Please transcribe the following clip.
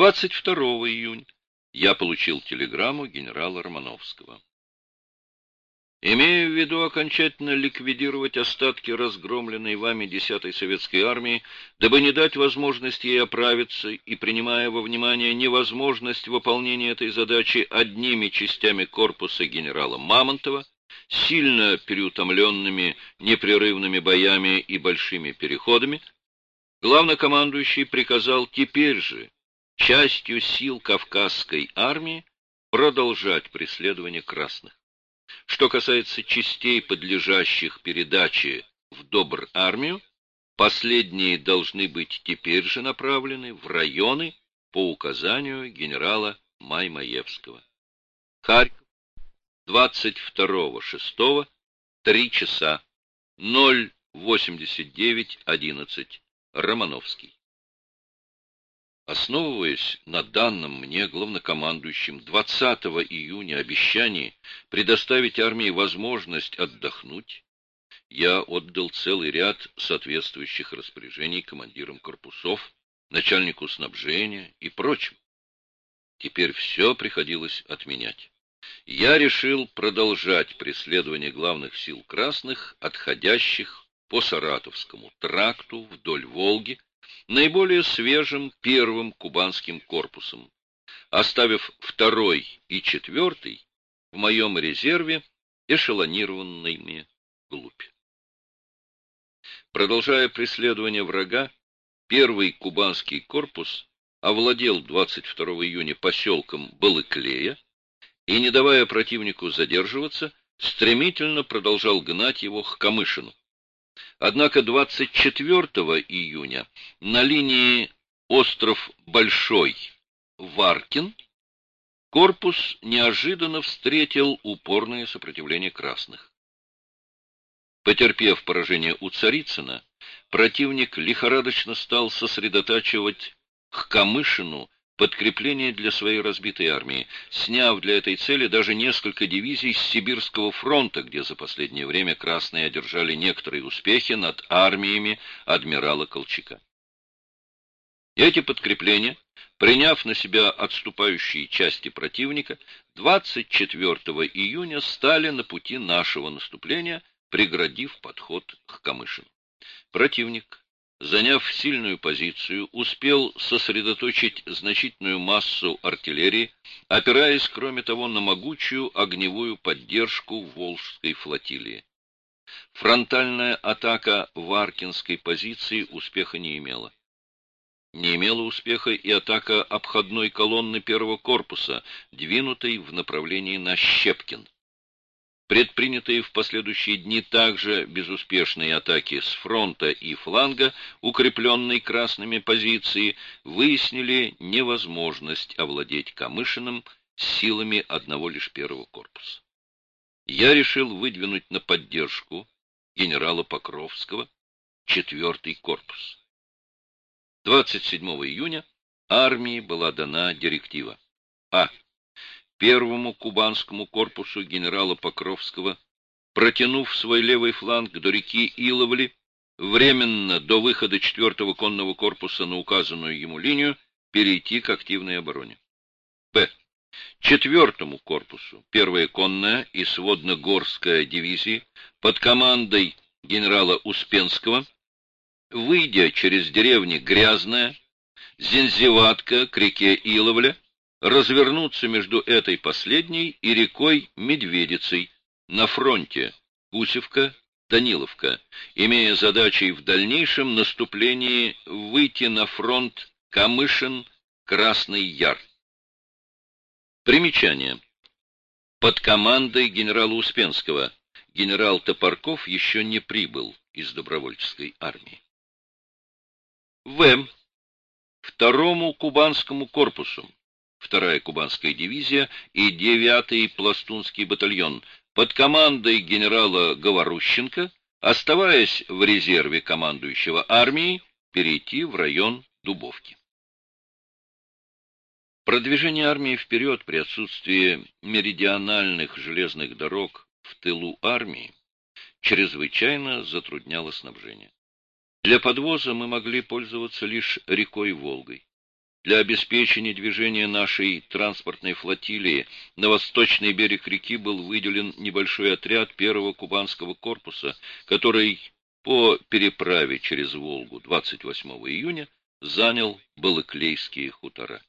22 июня я получил телеграмму генерала Романовского. Имея в виду окончательно ликвидировать остатки разгромленной вами 10-й советской армии, дабы не дать возможности ей оправиться и принимая во внимание невозможность выполнения этой задачи одними частями корпуса генерала Мамонтова, сильно переутомленными непрерывными боями и большими переходами, главнокомандующий приказал теперь же частью сил Кавказской армии продолжать преследование красных. Что касается частей, подлежащих передаче в Добр армию, последние должны быть теперь же направлены в районы по указанию генерала Маймаевского. Харьков, 22.06, 3 часа, 089.11, Романовский. Основываясь на данном мне главнокомандующим 20 июня обещании предоставить армии возможность отдохнуть, я отдал целый ряд соответствующих распоряжений командирам корпусов, начальнику снабжения и прочим. Теперь все приходилось отменять. Я решил продолжать преследование главных сил красных, отходящих по Саратовскому тракту вдоль Волги, наиболее свежим первым кубанским корпусом, оставив второй и четвертый в моем резерве эшелонированными вглубь. Продолжая преследование врага, первый кубанский корпус овладел 22 июня поселком Балыклея и, не давая противнику задерживаться, стремительно продолжал гнать его к Камышину. Однако 24 июня на линии остров Большой Варкин корпус неожиданно встретил упорное сопротивление красных. Потерпев поражение у Царицына, противник лихорадочно стал сосредотачивать к Камышину подкрепление для своей разбитой армии, сняв для этой цели даже несколько дивизий с Сибирского фронта, где за последнее время красные одержали некоторые успехи над армиями адмирала Колчака. Эти подкрепления, приняв на себя отступающие части противника, 24 июня стали на пути нашего наступления, преградив подход к Камышину. Противник заняв сильную позицию, успел сосредоточить значительную массу артиллерии, опираясь, кроме того, на могучую огневую поддержку Волжской флотилии. Фронтальная атака Варкинской позиции успеха не имела. Не имела успеха и атака обходной колонны первого корпуса, двинутой в направлении на Щепкин. Предпринятые в последующие дни также безуспешные атаки с фронта и фланга, укрепленной красными позиции, выяснили невозможность овладеть Камышиным силами одного лишь первого корпуса. Я решил выдвинуть на поддержку генерала Покровского четвертый корпус. 27 июня армии была дана директива. А первому кубанскому корпусу генерала Покровского, протянув свой левый фланг до реки Иловли, временно до выхода 4-го конного корпуса на указанную ему линию, перейти к активной обороне. П. Четвертому корпусу, первая конная и сводно-горская дивизии под командой генерала Успенского, выйдя через деревни Грязная, Зензеватка к реке Иловля, развернуться между этой последней и рекой Медведицей на фронте Гусевка, Даниловка, имея задачей в дальнейшем наступлении выйти на фронт Камышин, Красный Яр. Примечание. Под командой генерала Успенского генерал Топорков еще не прибыл из добровольческой армии. В. Второму кубанскому корпусу вторая кубанская дивизия и 9-й пластунский батальон под командой генерала Говорущенко, оставаясь в резерве командующего армией, перейти в район Дубовки. Продвижение армии вперед при отсутствии меридиональных железных дорог в тылу армии чрезвычайно затрудняло снабжение. Для подвоза мы могли пользоваться лишь рекой Волгой. Для обеспечения движения нашей транспортной флотилии на восточный берег реки был выделен небольшой отряд первого кубанского корпуса, который по переправе через Волгу 28 июня занял Балыклейские хутора.